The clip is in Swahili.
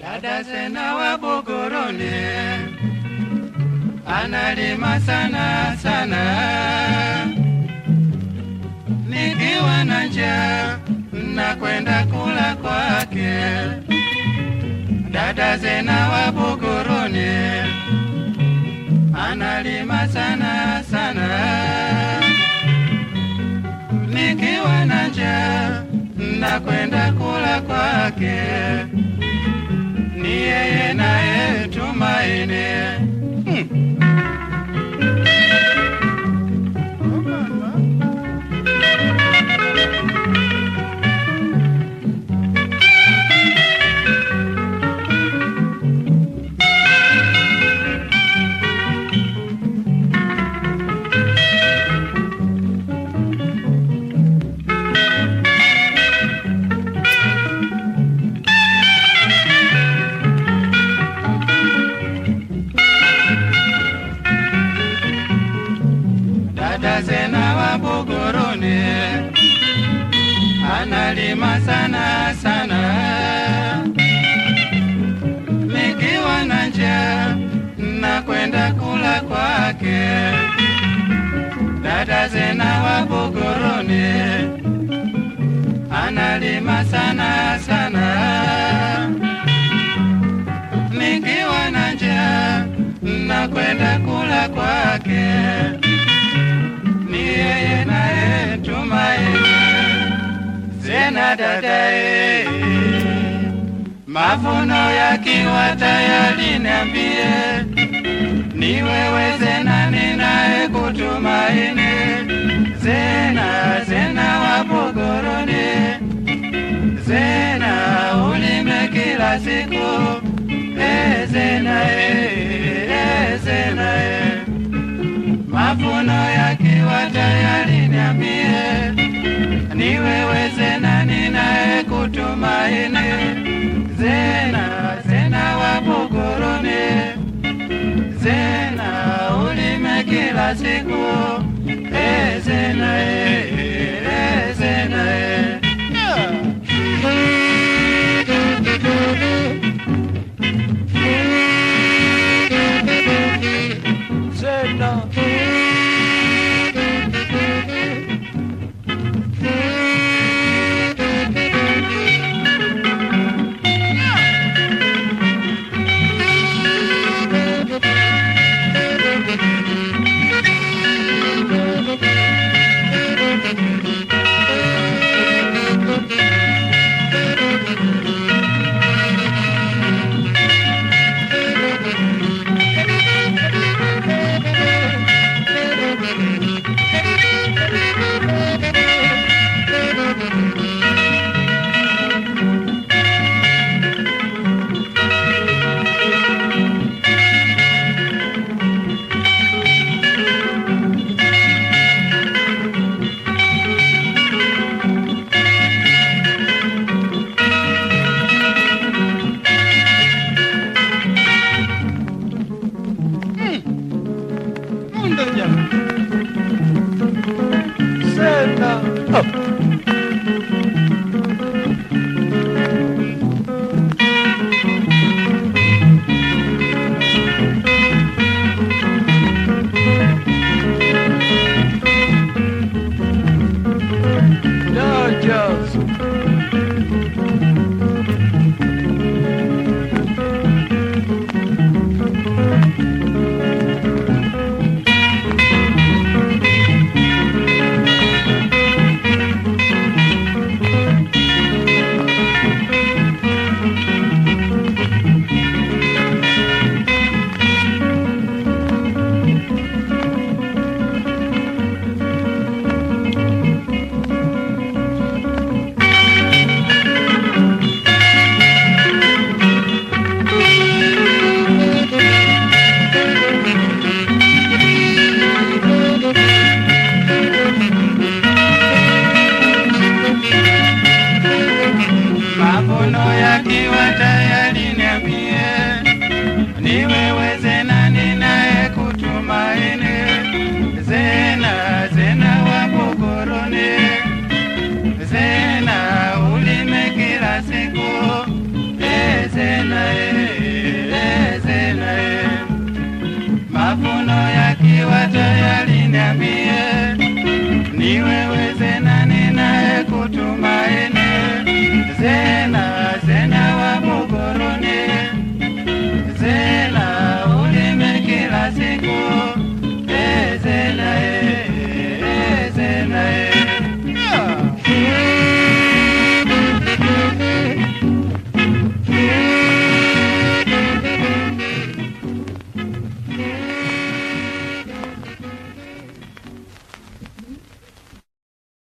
Dada Zena wa Bogorone analima sana sana, nikiwa na njaa nakwenda kula kwake. Dada Sena wa Bogorone analima sana sana, nikiwa na njaa nakwenda kula kwake ni yeye naye Dada Zena wa Buguruni analima sana sana, nikiwa na njaa nakwenda kula kwake. Dada Zena wa Buguruni analima sana sana, nikiwa na njaa nakwenda kula kwake dadae, mavuno yakiwa tayari niambie, ni wewe Zena ninaye kutumaini. Zena, Zena wa Zena ulime kila siku, e Zena, e, e Zena, e mavuno yakiwa Zena, Zena wa Buguruni, Zena ulime kila siku, e Zena, e, e Iwe weze nani naye kutumaini, zena zena wapo goroni, zena ulime kila siku, e zena e, zena. Mavuno yakiwa tayari niambie, ni wewe zena kutumaini.